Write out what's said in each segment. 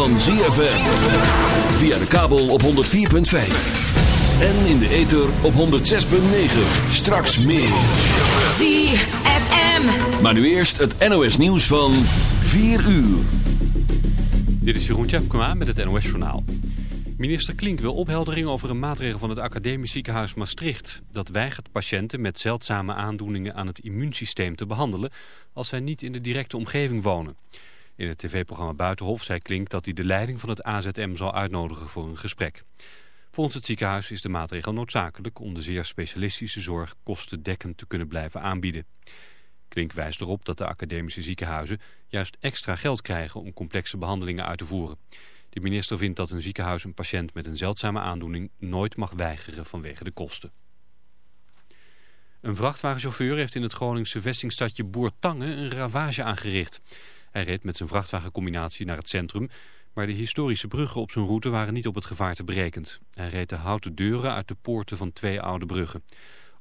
van ZFM. Via de kabel op 104.5. En in de ether op 106.9. Straks meer. ZFM. Maar nu eerst het NOS nieuws van 4 uur. Dit is Jeroen Tjepkema met het NOS Journaal. Minister Klink wil opheldering over een maatregel van het Academisch Ziekenhuis Maastricht. Dat weigert patiënten met zeldzame aandoeningen aan het immuunsysteem te behandelen... als zij niet in de directe omgeving wonen. In het tv-programma Buitenhof zei Klink dat hij de leiding van het AZM zal uitnodigen voor een gesprek. Volgens het ziekenhuis is de maatregel noodzakelijk om de zeer specialistische zorg kostendekkend te kunnen blijven aanbieden. Klink wijst erop dat de academische ziekenhuizen juist extra geld krijgen om complexe behandelingen uit te voeren. De minister vindt dat een ziekenhuis een patiënt met een zeldzame aandoening nooit mag weigeren vanwege de kosten. Een vrachtwagenchauffeur heeft in het Groningse vestingstadje Boertange een ravage aangericht. Hij reed met zijn vrachtwagencombinatie naar het centrum, maar de historische bruggen op zijn route waren niet op het gevaarte berekend. Hij reed de houten deuren uit de poorten van twee oude bruggen.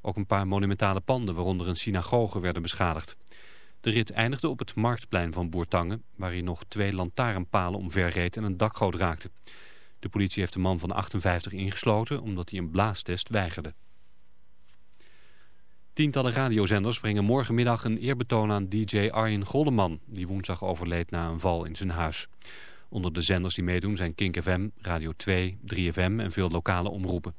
Ook een paar monumentale panden, waaronder een synagoge, werden beschadigd. De rit eindigde op het marktplein van Boertange, waar hij nog twee lantaarnpalen omverreed en een dakgoot raakte. De politie heeft de man van 58 ingesloten omdat hij een blaastest weigerde. Tientallen radiozenders brengen morgenmiddag een eerbetoon aan DJ Arjen Golleman, die woensdag overleed na een val in zijn huis. Onder de zenders die meedoen zijn Kink FM, Radio 2, 3FM en veel lokale omroepen.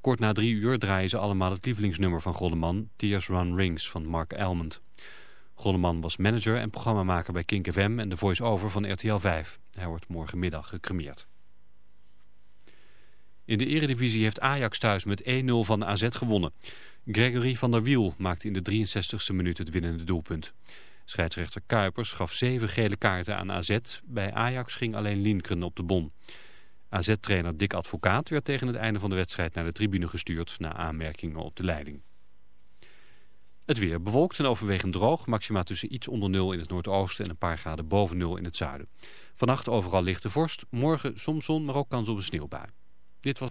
Kort na drie uur draaien ze allemaal het lievelingsnummer van Golleman, Tears Run Rings van Mark Elmond. Golleman was manager en programmamaker bij Kink FM en de voice-over van RTL 5. Hij wordt morgenmiddag gecremeerd. In de eredivisie heeft Ajax thuis met 1-0 van AZ gewonnen. Gregory van der Wiel maakte in de 63ste minuut het winnende doelpunt. Scheidsrechter Kuipers gaf zeven gele kaarten aan AZ. Bij Ajax ging alleen Linkeren op de bon. AZ-trainer Dick Advocaat werd tegen het einde van de wedstrijd naar de tribune gestuurd... na aanmerkingen op de leiding. Het weer bewolkt en overwegend droog. Maxima tussen iets onder nul in het noordoosten en een paar graden boven nul in het zuiden. Vannacht overal lichte vorst. Morgen soms zon, maar ook kans op een sneeuwbui. Dit was...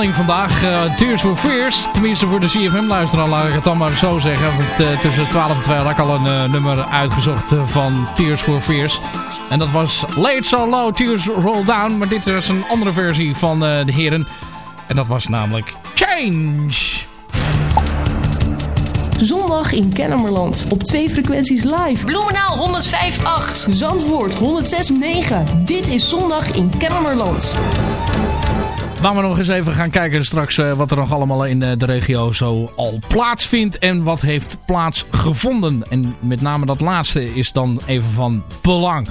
Herhaling vandaag. Uh, Tears for Fears. Tenminste voor de CFM-luisteraar laat ik het dan maar zo zeggen. Want uh, tussen 12 en 2 had ik al een nummer uitgezocht van Tears for Fears. En dat was Late So Low, Tears Roll Down. Maar dit is een andere versie van de heren. En dat was namelijk Change. Zondag in Kennemerland. Op twee frequenties live. Bloemenaal 105.8. Zandvoort 106.9. Dit is Zondag in Kennemerland. Laten we nog eens even gaan kijken straks uh, wat er nog allemaal in uh, de regio zo al plaatsvindt. En wat heeft plaatsgevonden. En met name dat laatste is dan even van belang.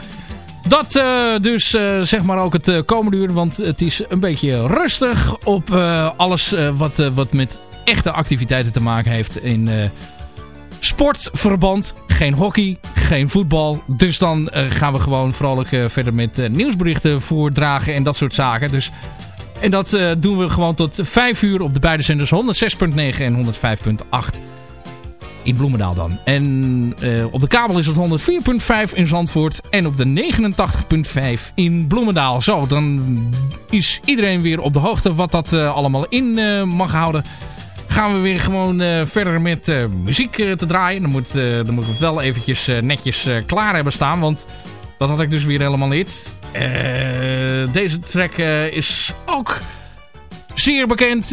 Dat uh, dus zeg maar ook het komende uur. Want het is een beetje rustig op alles wat, wat met echte activiteiten te maken heeft in sportverband. Geen hockey, geen voetbal. Dus dan gaan we gewoon vrolijk verder met nieuwsberichten voordragen en dat soort zaken. Dus, en dat doen we gewoon tot 5 uur op de beide zenders 106.9 en 105.8 in Bloemendaal dan. En uh, op de kabel is het 104.5 in Zandvoort en op de 89.5 in Bloemendaal. Zo, dan is iedereen weer op de hoogte wat dat uh, allemaal in mag houden gaan we weer gewoon verder met muziek te draaien. Dan moet, dan moet het wel eventjes netjes klaar hebben staan. Want dat had ik dus weer helemaal niet. deze track is ook zeer bekend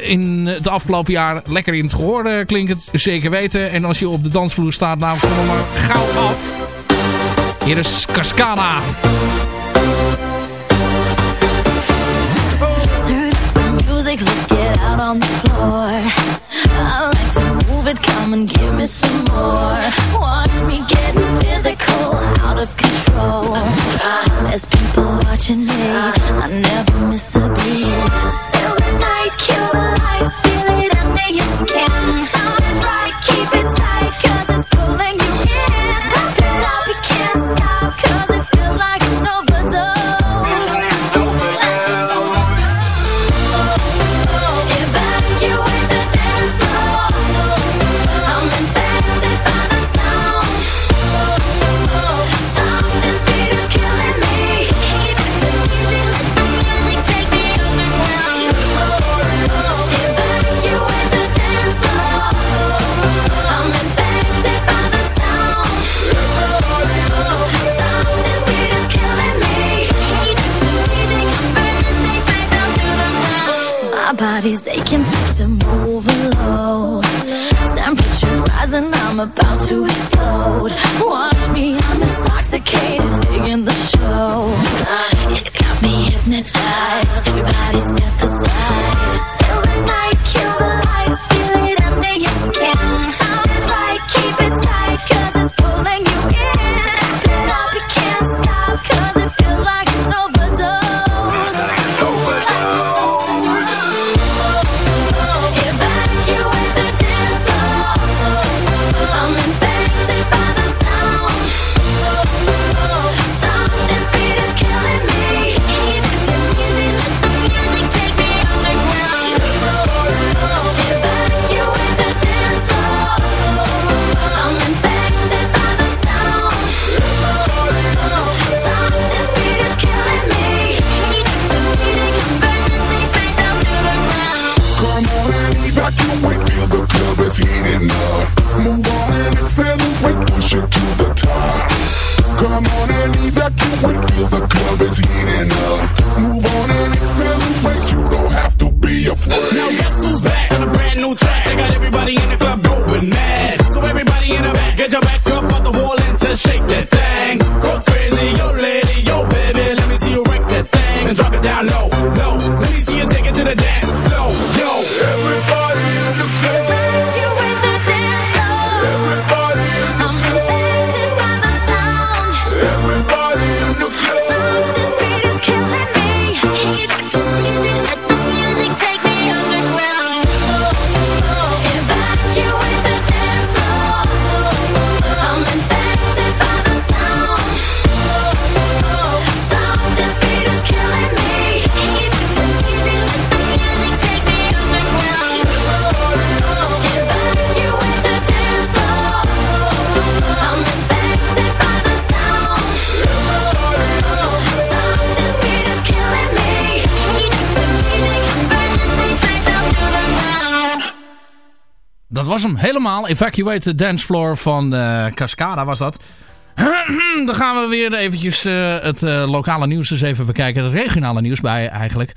in het afgelopen jaar. Lekker in het gehoor klinkt het, zeker weten. En als je op de dansvloer staat, nou kom maar gauw af. Hier is Cascada. music, let's get out on the floor. I move it, come and give me some more. Watch me getting physical, out of control. There's people watching me, I never miss a beat. Still the night, kill the lights, feel it under your skin. I'm try to keep it tight, get your back helemaal. Evacuate the dance floor van uh, Cascada was dat. Dan gaan we weer eventjes uh, het uh, lokale nieuws eens even bekijken. Het regionale nieuws bij eigenlijk.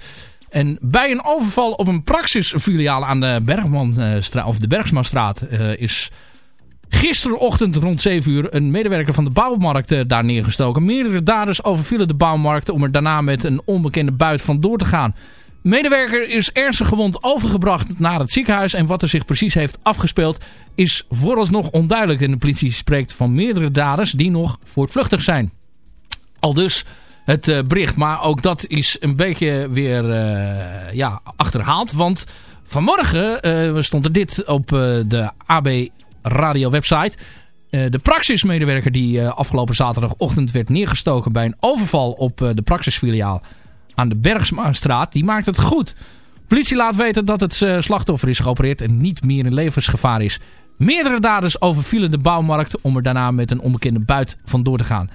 En bij een overval op een praxisfiliaal aan de Bergmanstraat of de is gisterochtend rond 7 uur een medewerker van de bouwmarkt daar neergestoken. Meerdere daders overvielen de bouwmarkt om er daarna met een onbekende buit vandoor te gaan. Medewerker is ernstig gewond overgebracht naar het ziekenhuis. En wat er zich precies heeft afgespeeld is vooralsnog onduidelijk. En de politie spreekt van meerdere daders die nog voortvluchtig zijn. Al dus het uh, bericht. Maar ook dat is een beetje weer uh, ja, achterhaald. Want vanmorgen uh, stond er dit op de AB Radio website. de praxismedewerker die afgelopen zaterdagochtend werd neergestoken bij een overval op de praxisfiliaal aan de Bergsmaanstraat, die maakt het goed. Politie laat weten dat het uh, slachtoffer is geopereerd en niet meer in levensgevaar is. Meerdere daders overvielen de bouwmarkt om er daarna met een onbekende buit vandoor te gaan.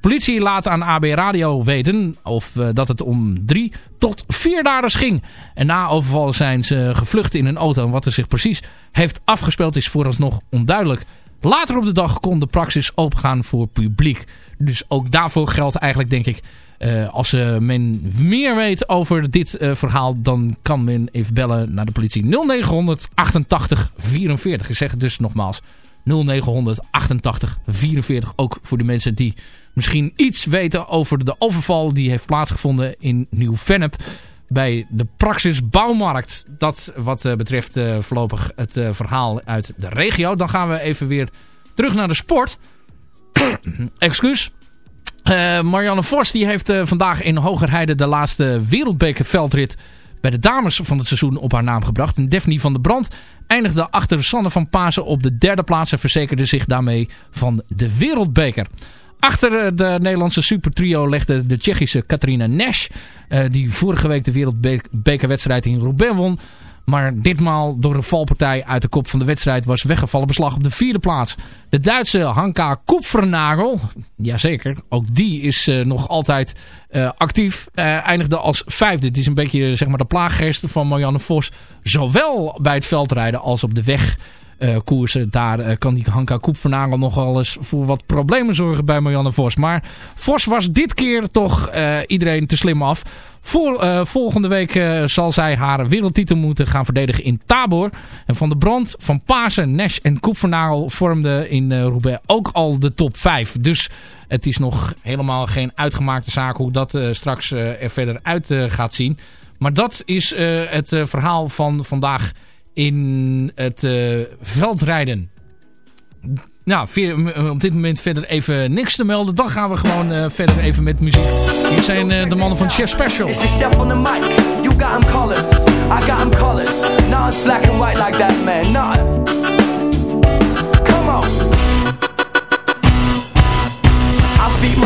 Politie laat aan AB Radio weten of, uh, dat het om drie tot vier daders ging. En na overval zijn ze gevlucht in een auto. En wat er zich precies heeft afgespeeld is vooralsnog onduidelijk. Later op de dag kon de praxis opengaan voor publiek. Dus ook daarvoor geldt eigenlijk denk ik uh, als uh, men meer weet over dit uh, verhaal, dan kan men even bellen naar de politie 0900 88 44. Ik zeg het dus nogmaals 0900 88 44. Ook voor de mensen die misschien iets weten over de overval die heeft plaatsgevonden in Nieuw-Vennep. Bij de Praxis Bouwmarkt. Dat wat betreft voorlopig het verhaal uit de regio. Dan gaan we even weer terug naar de sport. Excuus. Uh, Marianne Vos die heeft uh, vandaag in Hogerheide de laatste wereldbekerveldrit bij de dames van het seizoen op haar naam gebracht. En Daphne van der Brand eindigde achter Sanne van Pasen op de derde plaats en verzekerde zich daarmee van de wereldbeker. Achter eh, de Nederlandse supertrio legde de Tsjechische Katarina Nash, die vorige week de wereldbekerwedstrijd in Roubaix won, maar ditmaal door een valpartij uit de kop van de wedstrijd was weggevallen beslag op de vierde plaats. De Duitse Hanka Koepvernagel, jazeker, ook die is uh, nog altijd uh, actief, uh, eindigde als vijfde. Het is een beetje zeg maar, de plaaggeest van Marianne Vos, zowel bij het veldrijden als op de weg. Uh, koersen. Daar uh, kan die Hanka Koepvernagel nog wel eens voor wat problemen zorgen bij Marianne Vos. Maar Vos was dit keer toch uh, iedereen te slim af. Voor, volgende week zal zij haar wereldtitel moeten gaan verdedigen in Tabor. En Van de Brand, Van Pasen, Nash en Koepvernagel vormden in Roubaix ook al de top 5. Dus het is nog helemaal geen uitgemaakte zaak hoe dat straks er verder uit gaat zien. Maar dat is het verhaal van vandaag in het veldrijden nou, op dit moment verder even niks te melden. Dan gaan we gewoon uh, verder even met muziek. Hier zijn uh, de mannen van Chef Special. Chef.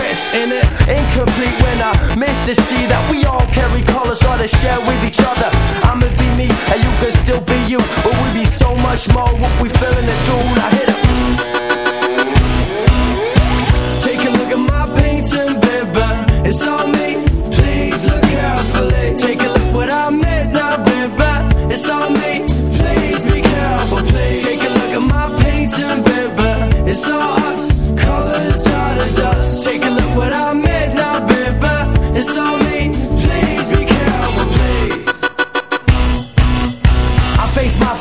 risk in it. Incomplete when I miss to see that we all carry colors or to share with each other. I'ma be me and you can still be you, but we be so much more what we feeling it through. Now hit it. Take a look at my painting, baby. It's all me. Please look carefully. Take a look what I made now, baby. It's all me. Please be careful, please. Take a look at my painting, baby. It's all us. Colors out of dust. Take a look what I made now, baby. It's all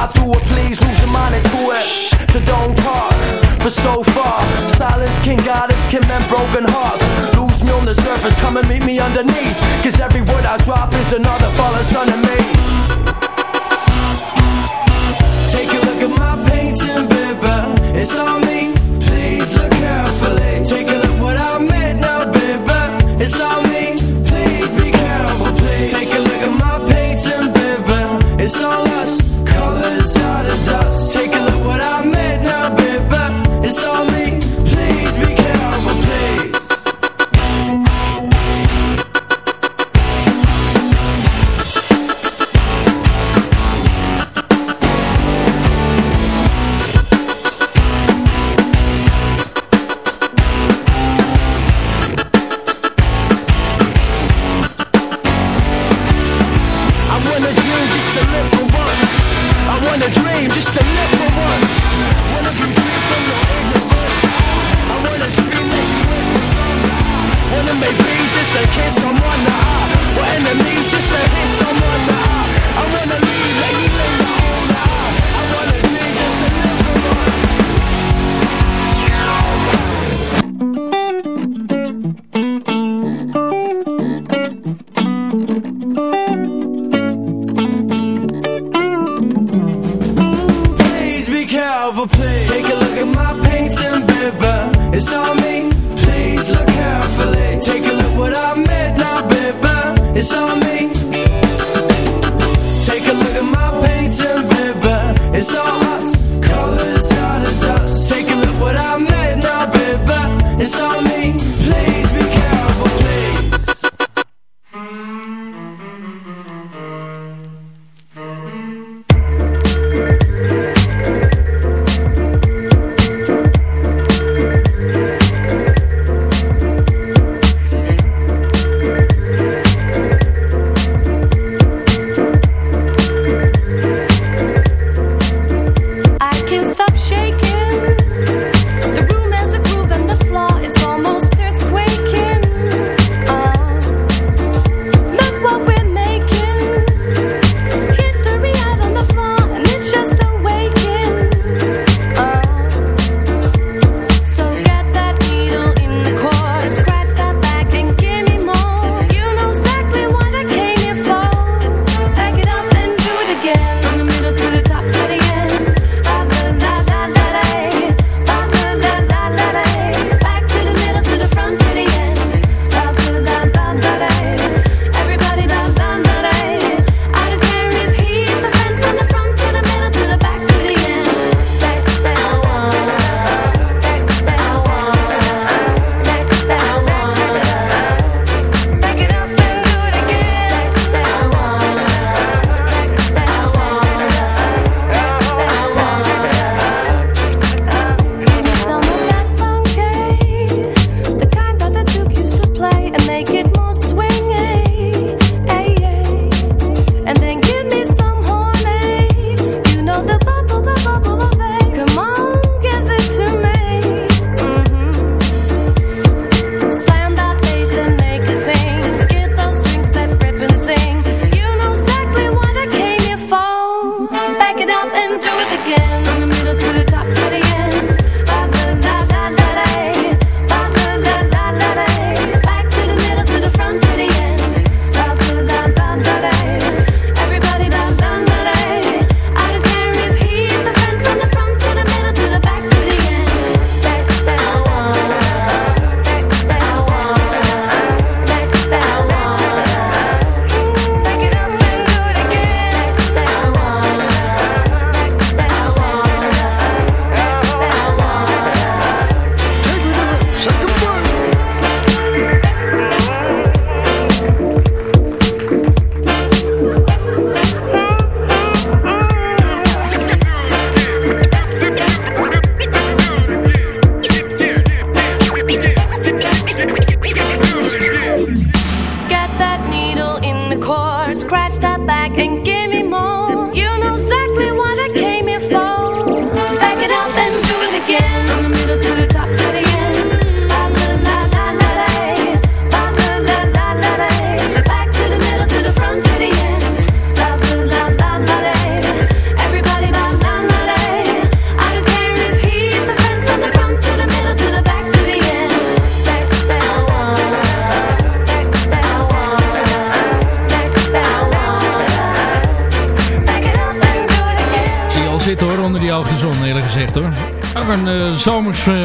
fly through it, please lose your mind and do it. So don't talk for so far. Silence can guide us, can mend broken hearts. Lose me on the surface, come and meet me underneath. Cause every word I drop is another falling son of me. Take a look at my painting, baby. It's all me. It's all me.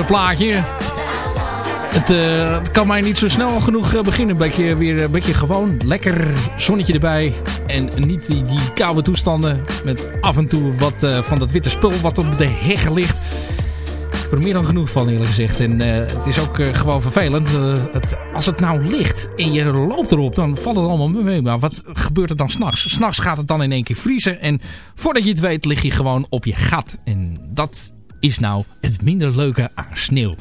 Plaatje. Het, uh, het, kan mij niet zo snel genoeg beginnen. Een beetje, weer een beetje gewoon. Lekker zonnetje erbij. En niet die, die koude toestanden. Met af en toe wat van dat witte spul wat op de heggen ligt. Ik heb er meer dan genoeg van eerlijk gezegd. En het is ook gewoon vervelend. Het, als het nou ligt en je loopt erop, dan valt het allemaal mee. Maar wat gebeurt er dan s'nachts? S'nachts gaat het dan in één keer vriezen. En voordat je het weet lig je gewoon op je gat. En dat is nou het minder leuke aan sneeuw.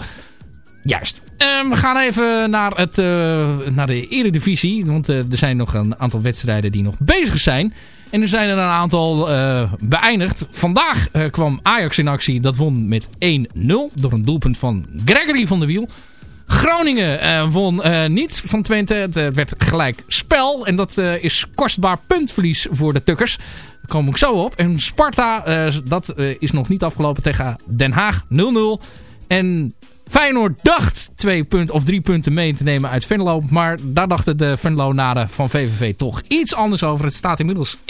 Juist. Uh, we gaan even naar, het, uh, naar de eredivisie. Want uh, er zijn nog een aantal wedstrijden die nog bezig zijn. En er zijn er een aantal beëindigd. Vandaag kwam Ajax in actie. Dat won met 1-0 door een doelpunt van Gregory van der Wiel. Groningen won niet van Twente. Het werd gelijk spel. En dat is kostbaar puntverlies voor de Tukkers. Daar kom ik zo op. En Sparta, dat is nog niet afgelopen tegen Den Haag 0-0. En Feyenoord dacht twee punten of drie punten mee te nemen uit Venlo. Maar daar dachten de Venlo-naden van VVV toch iets anders over. Het staat inmiddels 1-1.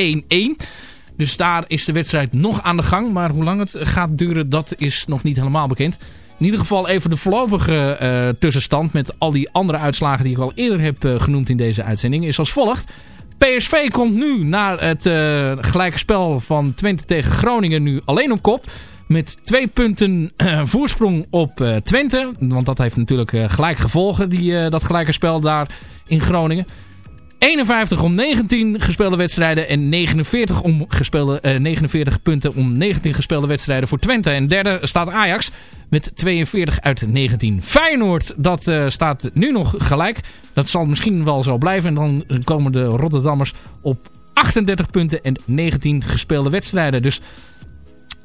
Dus daar is de wedstrijd nog aan de gang. Maar hoe lang het gaat duren, dat is nog niet helemaal bekend. In ieder geval even de voorlopige uh, tussenstand met al die andere uitslagen die ik al eerder heb uh, genoemd in deze uitzending. Is als volgt. PSV komt nu na het uh, gelijke spel van Twente tegen Groningen nu alleen op kop. Met twee punten voorsprong op Twente. Want dat heeft natuurlijk gelijk gevolgen, die, dat gelijke spel daar in Groningen. 51 om 19 gespeelde wedstrijden en 49, om gespeelde, 49 punten om 19 gespeelde wedstrijden voor Twente. En derde staat Ajax met 42 uit 19. Feyenoord, dat staat nu nog gelijk. Dat zal misschien wel zo blijven. En dan komen de Rotterdammers op 38 punten en 19 gespeelde wedstrijden. Dus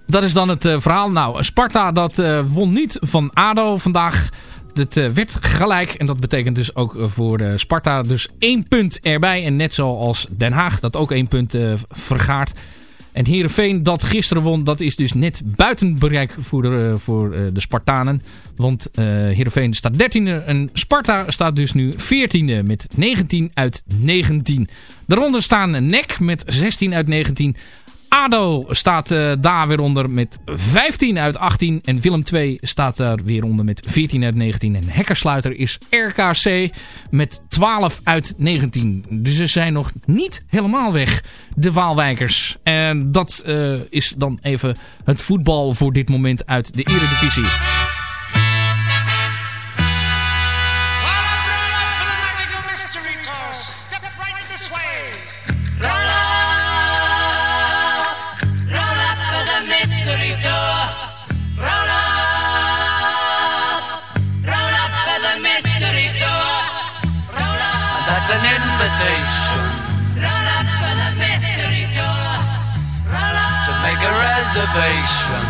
dat is dan het uh, verhaal. Nou, Sparta dat won niet van ADO vandaag. Het uh, werd gelijk en dat betekent dus ook voor Sparta dus één punt erbij. En net zoals Den Haag dat ook één punt vergaart. En Heerenveen dat gisteren won, dat is dus net buiten bereik voor de, voor de Spartanen. Want uh, Heerenveen staat 13e en Sparta staat dus nu 14e met 19 uit 19. Daaronder staan NEC met 16 uit 19. ADO staat uh, daar weer onder met 15 uit 18. En Willem 2 staat daar weer onder met 14 uit 19. En hekkersluiter is RKC met 12 uit 19. Dus ze zijn nog niet helemaal weg, de Waalwijkers. En dat uh, is dan even het voetbal voor dit moment uit de Eredivisie. Invitation. Roll up for the mystery tour. Roll up to make a reservation.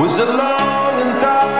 Was a long and dark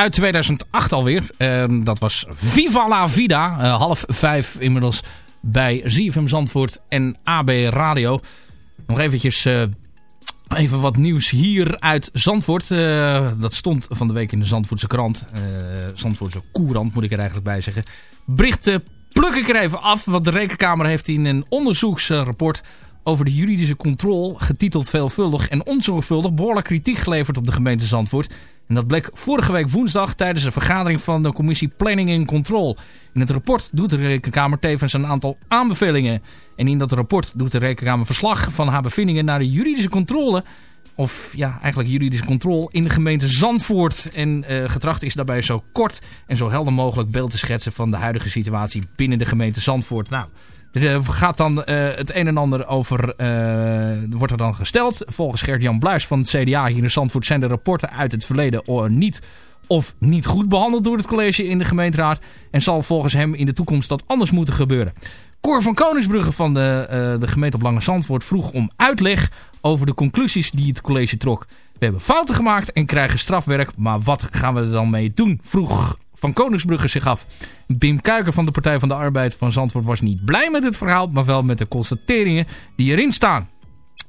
uit 2008 alweer. Ehm, dat was Viva la Vida. Eh, half vijf inmiddels bij ZFM Zandvoort en AB Radio. Nog eventjes eh, even wat nieuws hier uit Zandvoort. Eh, dat stond van de week in de Zandvoortse krant. eh Zandvoortse Courant moet ik er eigenlijk bij zeggen. Berichten pluk ik er even af. Want de Rekenkamer heeft in een onderzoeksrapport over de juridische controle, getiteld veelvuldig en onzorgvuldig, behoorlijk kritiek geleverd op de gemeente Zandvoort. En dat bleek vorige week woensdag tijdens een vergadering van de commissie Planning and Control. In het rapport doet de Rekenkamer tevens een aantal aanbevelingen. En in dat rapport doet de Rekenkamer verslag van haar bevindingen naar de juridische controle. Of ja, eigenlijk juridische controle in de gemeente Zandvoort. En eh getracht is daarbij zo kort en zo helder mogelijk beeld te schetsen van de huidige situatie binnen de gemeente Zandvoort. Nou, er gaat dan eh, het een en ander over, eh, wordt er dan gesteld. Volgens Gert-Jan Bluis van het CDA hier in Zandvoort zijn de rapporten uit het verleden niet of niet goed behandeld door het college in de gemeenteraad. En zal volgens hem in de toekomst dat anders moeten gebeuren. Cor van Koningsbrugge van de, eh, de gemeente op Lange Zandvoort vroeg om uitleg over de conclusies die het college trok. We hebben fouten gemaakt en krijgen strafwerk, maar wat gaan we er dan mee doen? Vroeg van Koningsbrugge zich af. Bim Kuiker van de Partij van de Arbeid van Zandvoort was niet blij met het verhaal, maar wel met de constateringen die erin staan.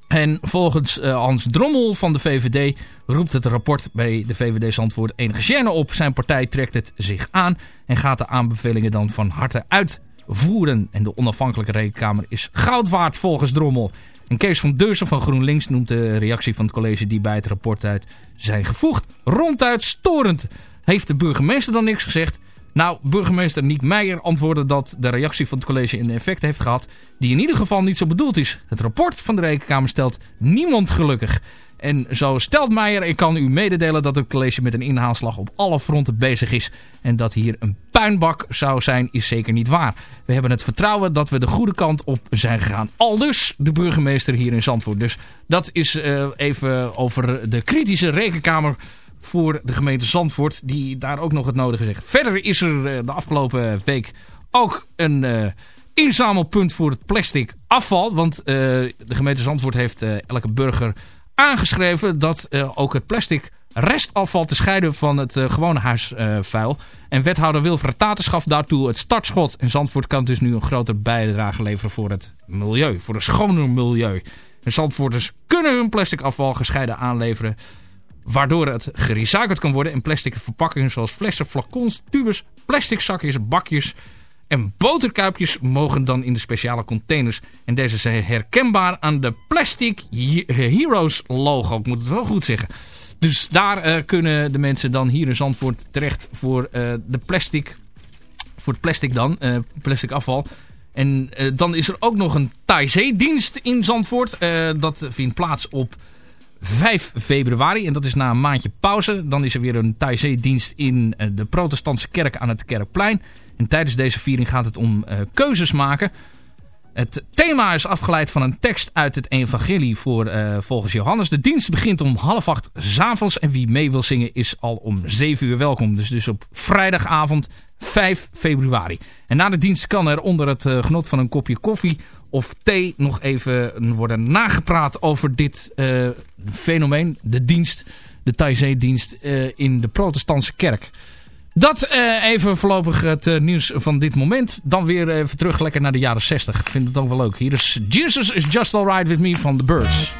En volgens uh, Hans Drommel van de VVD roept het rapport bij de VVD Zandvoort enige gêne op. Zijn partij trekt het zich aan en gaat de aanbevelingen dan van harte uitvoeren. En de onafhankelijke rekenkamer is goud waard volgens Drommel. En Kees van Deursen van GroenLinks noemt de reactie van het college die bij het rapport uit zijn gevoegd ronduit storend. Heeft de burgemeester dan niks gezegd? Nou, burgemeester Niek Meijer antwoordde dat de reactie van het college een effect heeft gehad die in ieder geval niet zo bedoeld is. Het rapport van de Rekenkamer stelt niemand gelukkig. En zo stelt Meijer, ik kan u mededelen dat het college met een inhaalslag op alle fronten bezig is. En dat hier een puinbak zou zijn, is zeker niet waar. We hebben het vertrouwen dat we de goede kant op zijn gegaan. Aldus de burgemeester hier in Zandvoort. Dus dat is uh, even over de kritische rekenkamer voor de gemeente Zandvoort. Die daar ook nog het nodige zegt. Verder is er uh, de afgelopen week ook een... Uh, inzamelpunt voor het plastic afval. Want uh, de gemeente Zandvoort heeft elke burger aangeschreven dat ook het plastic restafval te scheiden van het gewone huisvuil. en wethouder Wilfred Tatenschaf daartoe het startschot. En Zandvoort kan dus nu een grotere bijdrage leveren voor het milieu. Voor een schoner milieu. En Zandvoorters kunnen hun plastic afval gescheiden aanleveren. Waardoor het gerecycled kan worden. En plastic verpakkingen zoals flessen, flacons, tubes, plastic zakjes, bakjes en boterkuipjes mogen dan in de speciale containers. En deze zijn herkenbaar aan de Plastic Heroes logo. Ik moet het wel goed zeggen. Dus daar uh, kunnen de mensen dan hier in Zandvoort terecht voor uh, de plastic. Voor het plastic dan. Uh, plastic afval. En dan is er ook nog een Thaizee-dienst in Zandvoort. dat vindt plaats op 5 februari. En dat is na een maandje pauze. Dan is er weer een Thaizee-dienst in de protestantse kerk aan het Kerkplein. En tijdens deze viering gaat het om uh, keuzes maken. Het thema is afgeleid van een tekst uit het evangelie voor, uh, volgens Johannes. De dienst begint om half acht s'avonds. En wie mee wil zingen is al om zeven uur welkom. Dus, dus op vrijdagavond 5 februari. En na de dienst kan er onder het genot van een kopje koffie of thee nog even worden nagepraat over dit uh, fenomeen. De dienst, de Thaizee-dienst in de protestantse kerk. Dat uh, even voorlopig het nieuws van dit moment. Dan weer even terug lekker naar de jaren 60. Ik vind het ook wel leuk. Hier is Jesus is Just Alright With Me van The Birds.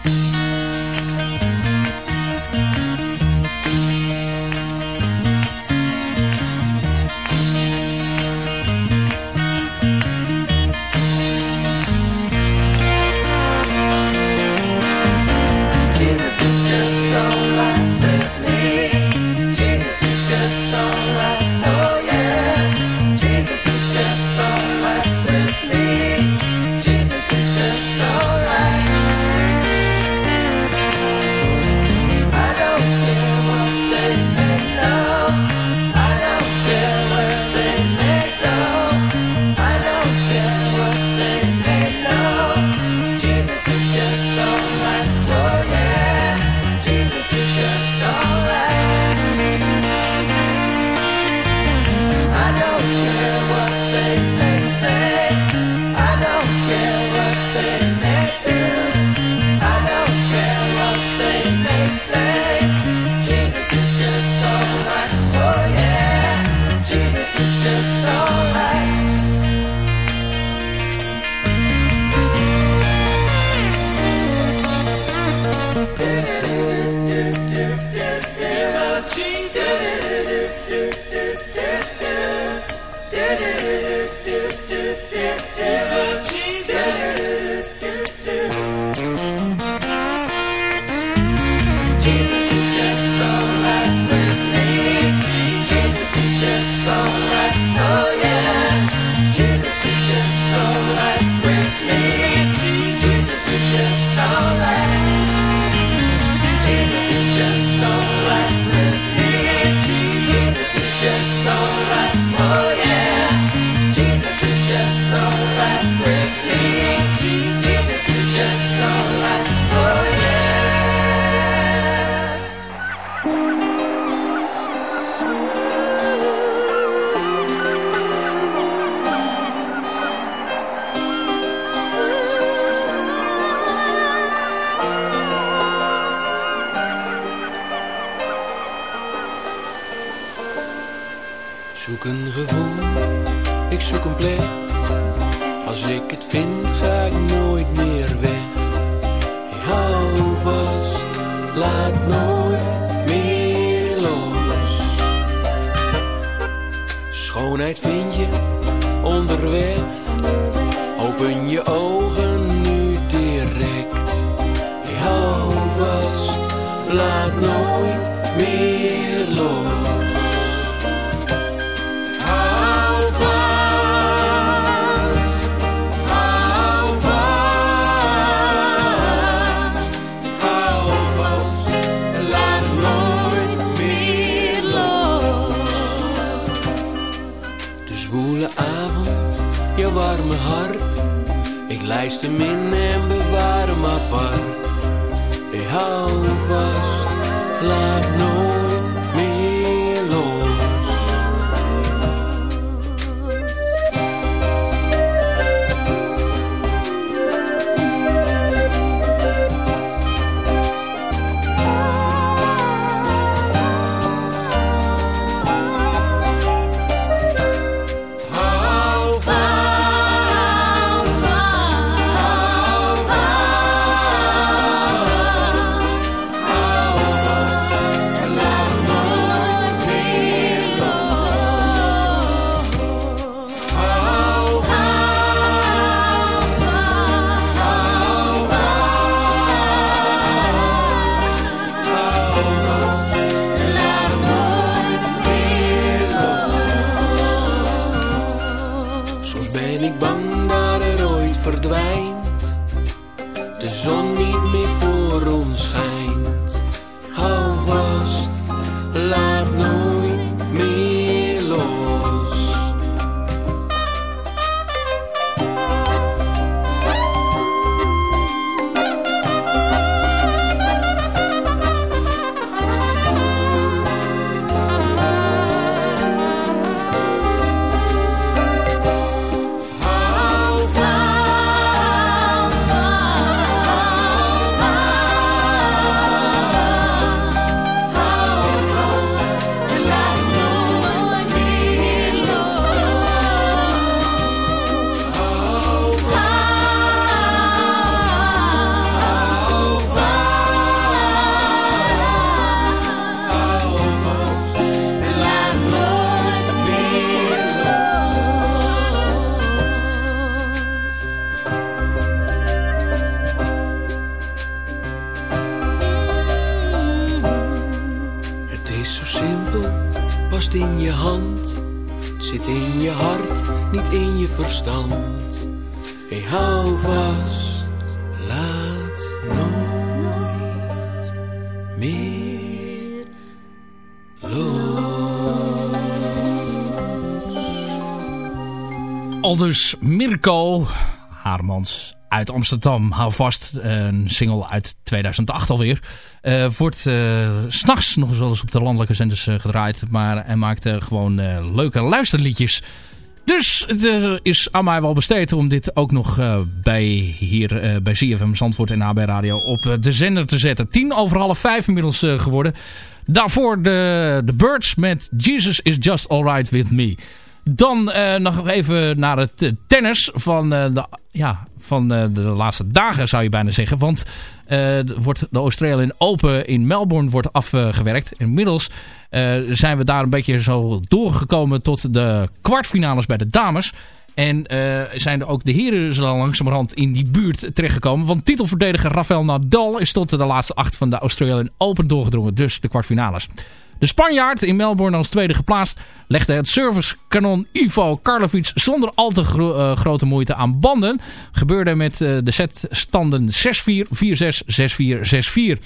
Mirko Haarmans uit Amsterdam. Hou vast, een single uit 2008 alweer. Eh wordt eh, s'nachts nog wel eens op de landelijke zenders eh, gedraaid. Maar hij maakt gewoon leuke luisterliedjes. Dus eh, is aan mij wel besteed om dit ook nog bij hier bij CFM Zandvoort en AB Radio op de zender te zetten. Tien over half vijf inmiddels geworden. Daarvoor de, de Birds met Jesus is Just Alright With Me. Dan eh, nog even naar het eh, tennis van, eh, de, ja, van eh, de laatste dagen zou je bijna zeggen. Want wordt de Australian Open in Melbourne wordt afgewerkt. Inmiddels zijn we daar een beetje zo doorgekomen tot de kwartfinales bij de dames. En zijn er ook de heren zo langzamerhand in die buurt terechtgekomen. Want titelverdediger Rafael Nadal is tot de laatste acht van de Australian Open doorgedrongen. Dus de kwartfinales. De Spanjaard in Melbourne als tweede geplaatst legde het servicekanon Ivo Karlovic zonder al te eh, grote moeite aan banden. Gebeurde met eh, de setstanden 6-4, 4-6, 6-4, 6-4.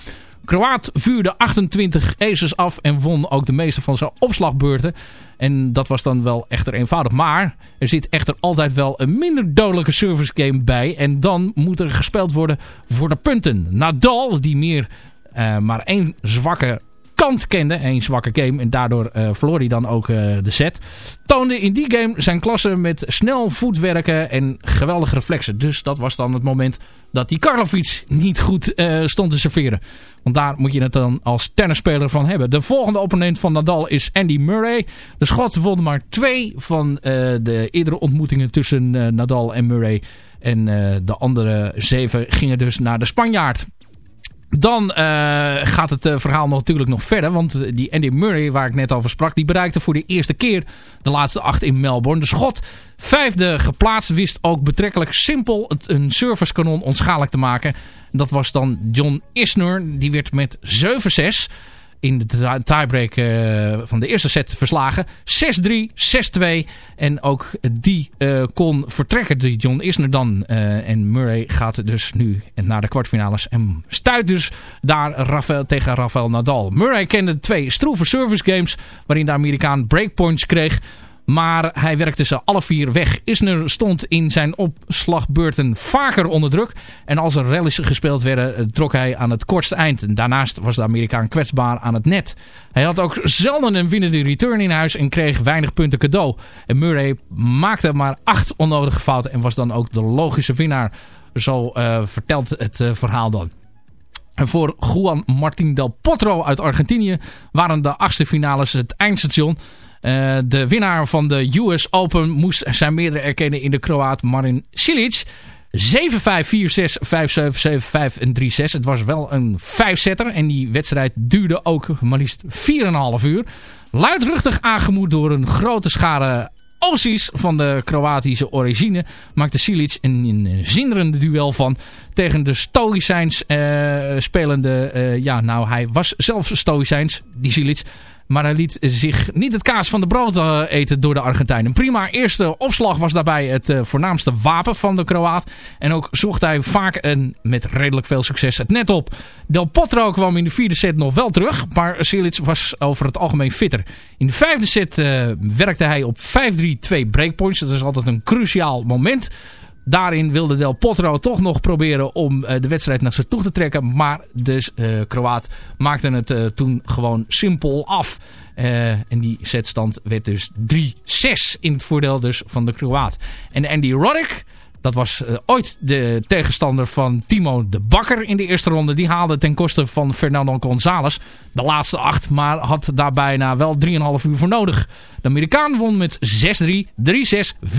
Kroaat vuurde 28 aces af en won ook de meeste van zijn opslagbeurten. En dat was dan wel echter eenvoudig. Maar er zit echter altijd wel een minder dodelijke service game bij. En dan moet er gespeeld worden voor de punten. Nadal, die meer eh, maar één zwakke kant kende. Een zwakke game. En daardoor eh, verloor hij dan ook eh, de set. Toonde in die game zijn klasse met snel voetwerken en geweldige reflexen. Dus dat was dan het moment dat die Karlovic niet goed eh, stond te serveren. Want daar moet je het dan als tennisspeler van hebben. De volgende opponent van Nadal is Andy Murray. De Schot won maar twee van de eerdere ontmoetingen tussen Nadal en Murray. En de andere zeven gingen dus naar de Spanjaard. Dan eh, gaat het eh, verhaal natuurlijk nog verder. Want eh, die Andy Murray, waar ik net over sprak... die bereikte voor de eerste keer de laatste acht in Melbourne. De schot, vijfde geplaatst, wist ook betrekkelijk simpel... Het, een servicekanon onschadelijk te maken. Dat was dan John Isner. Die werd met 7-6 in de tie- tiebreak eh, van de eerste set verslagen. 6-3, 6-2. En ook die eh, kon vertrekken, die John Isner dan. Eh, en Murray gaat dus nu naar de kwartfinales. En stuit dus daar Rafael, tegen Rafael Nadal. Murray kende twee stroeve service games. Waarin de Amerikaan breakpoints kreeg. Maar hij werkte ze alle vier weg. Isner stond in zijn opslagbeurten vaker onder druk. En als er rallies gespeeld werden, eh, trok hij aan het kortste eind. En daarnaast was de Amerikaan kwetsbaar aan het net. Hij had ook zelden een winnende return in huis en kreeg weinig punten cadeau. En Murray maakte maar acht onnodige fouten en was dan ook de logische winnaar. Zo uh, vertelt het uh, verhaal dan. En voor Juan Martín del Potro uit Argentinië waren de achtste finales het eindstation. Uh, de winnaar van de US Open moest zijn meerdere erkennen in de Kroaat Marin Cilic. 7-5, 4-6, 5-7, 7-5 en 3-6. Het was wel een vijfzetter en die wedstrijd duurde ook maar liefst 4,5 uur. Luidruchtig aangemoed door een grote schare Aussies van de Kroatische origine maakte Silic een, een zinderende duel van tegen de Stoïcijns uh, spelende... Uh, ja, nou, hij was zelf Stoïcijns, die Silic... Maar hij liet zich niet het kaas van de brood uh, eten door de Argentijnen. Prima eerste opslag was daarbij het uh, voornaamste wapen van de Kroaat. En ook zocht hij vaak en met redelijk veel succes het net op. Del Potro kwam in de vierde set nog wel terug. Maar Silic was over het algemeen fitter. In de vijfde set uh, werkte hij op 5-3-2 breakpoints. Dat is altijd een cruciaal moment. Daarin wilde Del Potro toch nog proberen om uh, de wedstrijd naar zich toe te trekken. Maar de uh, Kroaat maakte het uh, toen gewoon simpel af. en die setstand werd dus 3-6 in het voordeel dus van de Kroaat. En Andy Roddick, dat was ooit de tegenstander van Timo de Bakker in de eerste ronde. Die haalde ten koste van Fernando González de laatste acht. Maar had daar bijna wel 3,5 uur voor nodig. De Amerikaan won met 6-3, 3-6, 4-6,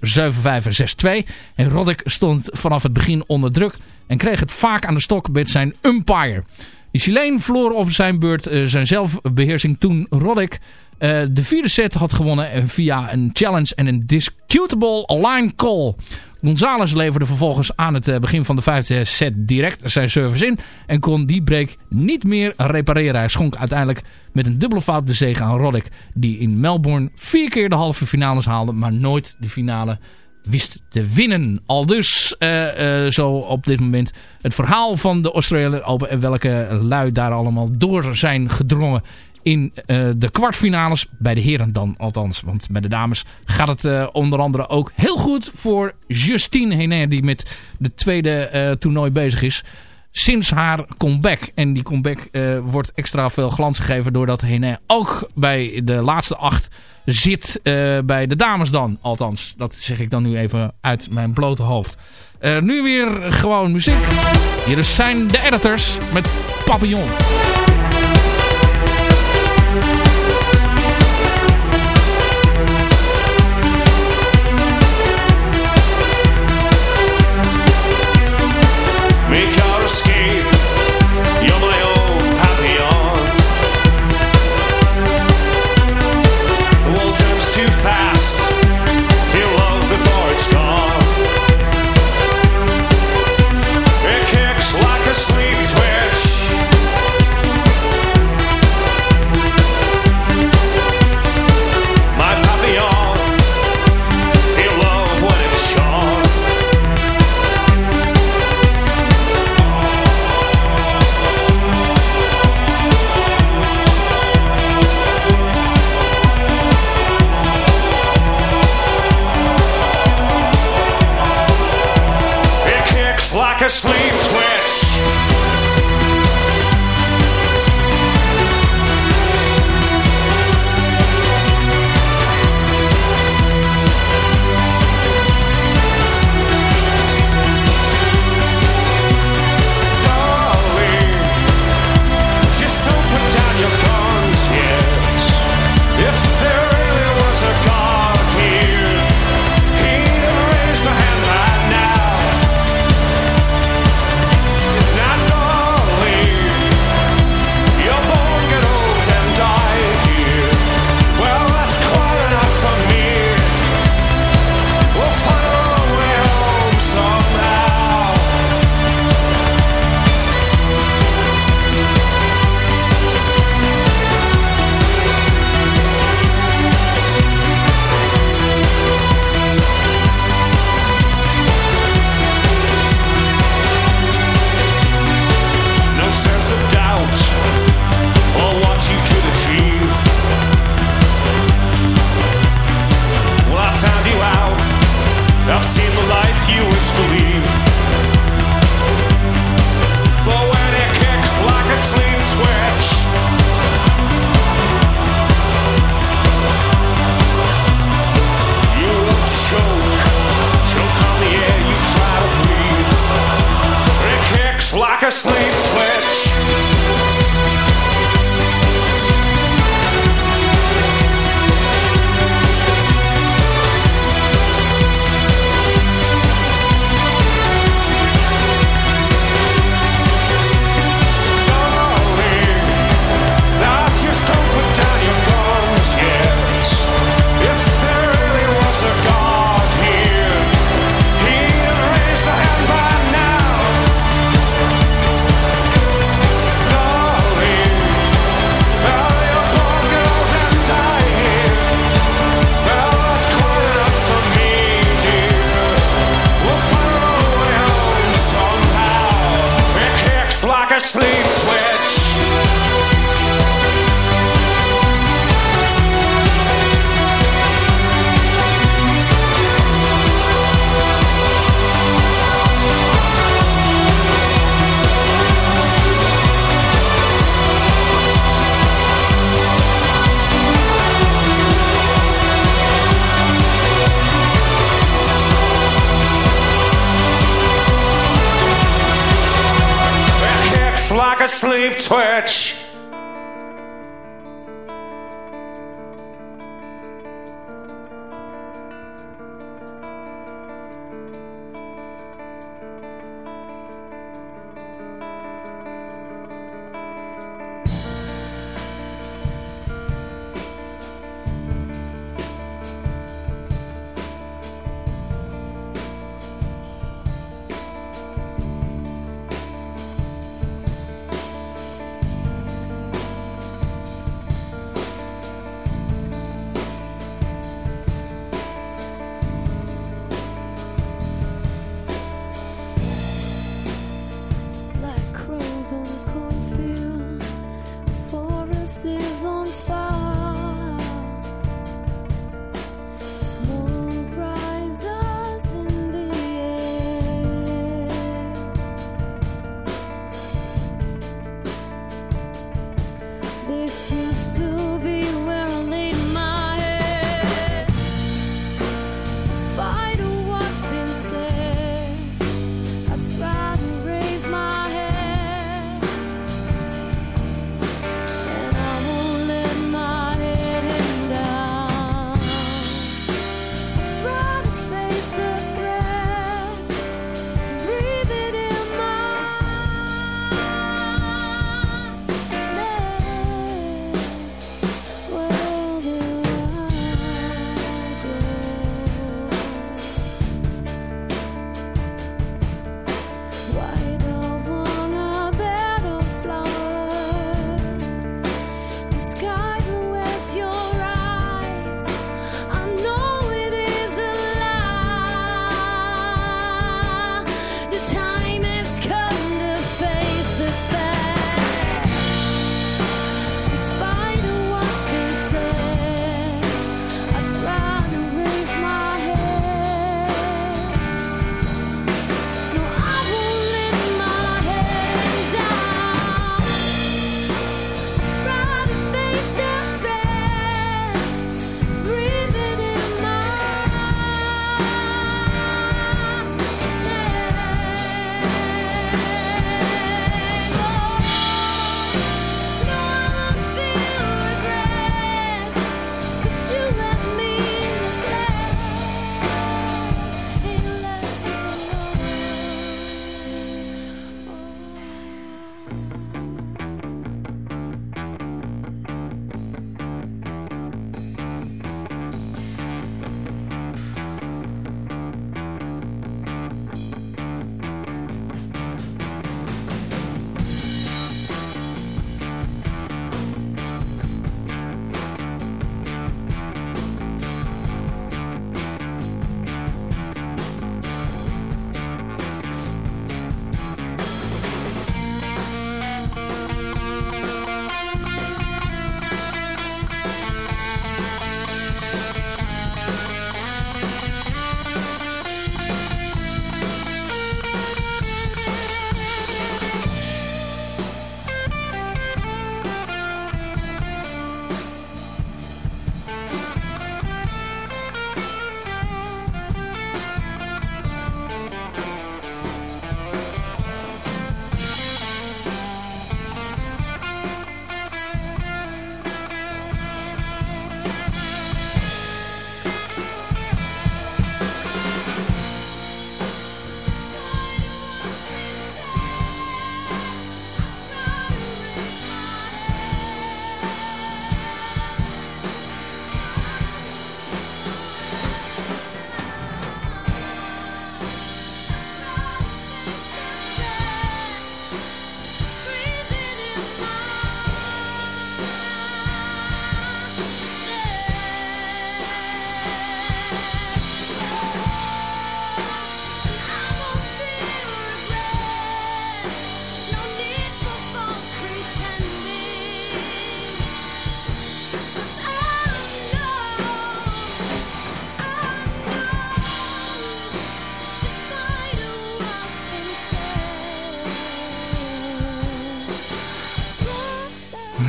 7-5 en 6-2. En Roddick stond vanaf het begin onder druk en kreeg het vaak aan de stok met zijn umpire. De Chileen verloor op zijn beurt uh, zijn zelfbeheersing toen Roddick uh, de vierde set had gewonnen via een challenge en een disputable line call. González leverde vervolgens aan het begin van de vijfde set direct zijn service in. En kon die break niet meer repareren. Hij schonk uiteindelijk met een dubbele fout de zege aan Roddick. Die in Melbourne vier keer de halve finales haalde. Maar nooit de finale wist te winnen. Al dus zo op dit moment het verhaal van de Australian Open. En welke lui daar allemaal door zijn gedrongen in uh, de kwartfinales. Bij de heren dan althans. Want bij de dames gaat het uh, onder andere ook heel goed voor Justine Henin. Die met de tweede uh, toernooi bezig is. Sinds haar comeback. En die comeback wordt extra veel glans gegeven. Doordat Henin ook bij de laatste acht zit. bij de dames dan althans. Dat zeg ik dan nu even uit mijn blote hoofd. nu weer gewoon muziek. Hier zijn de editors met Papillon.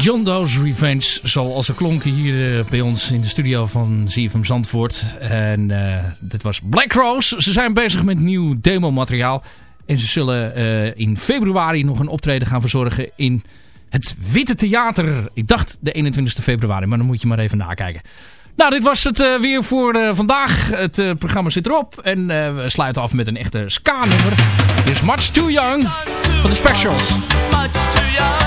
John Doe's Revenge, zoals ze klonken hier eh, bij ons in de studio van ZFM Zandvoort. En eh, dit was Black Rose. Ze zijn bezig met nieuw demomateriaal. En ze zullen eh, in februari nog een optreden gaan verzorgen in het Witte Theater. Ik dacht de 21 februari, maar dan moet je maar even nakijken. Nou, dit was het weer voor vandaag. Het programma zit erop. En we sluiten af met een echte ska-nummer. Dit is Much Too Young van de Specials. Much too young.